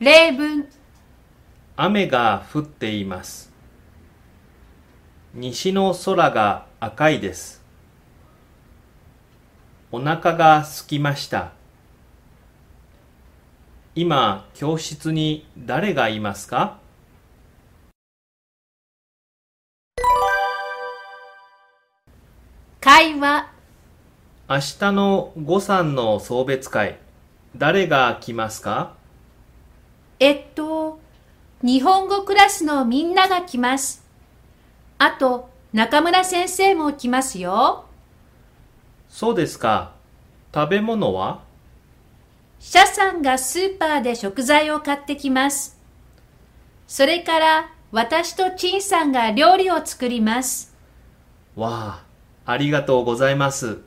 例文雨が降っています。西の空が赤いです。お腹が空きました。今、教室に誰がいますか？会話明日の午餐の送別会、誰が来ますか？えっと、日本語クラスのみんなが来ます。あと、中村先生も来ますよ。そうですか。食べ物は？シャさんがスーパーで食材を買ってきます。それから、私とチンさんが料理を作ります。わあ、ありがとうございます。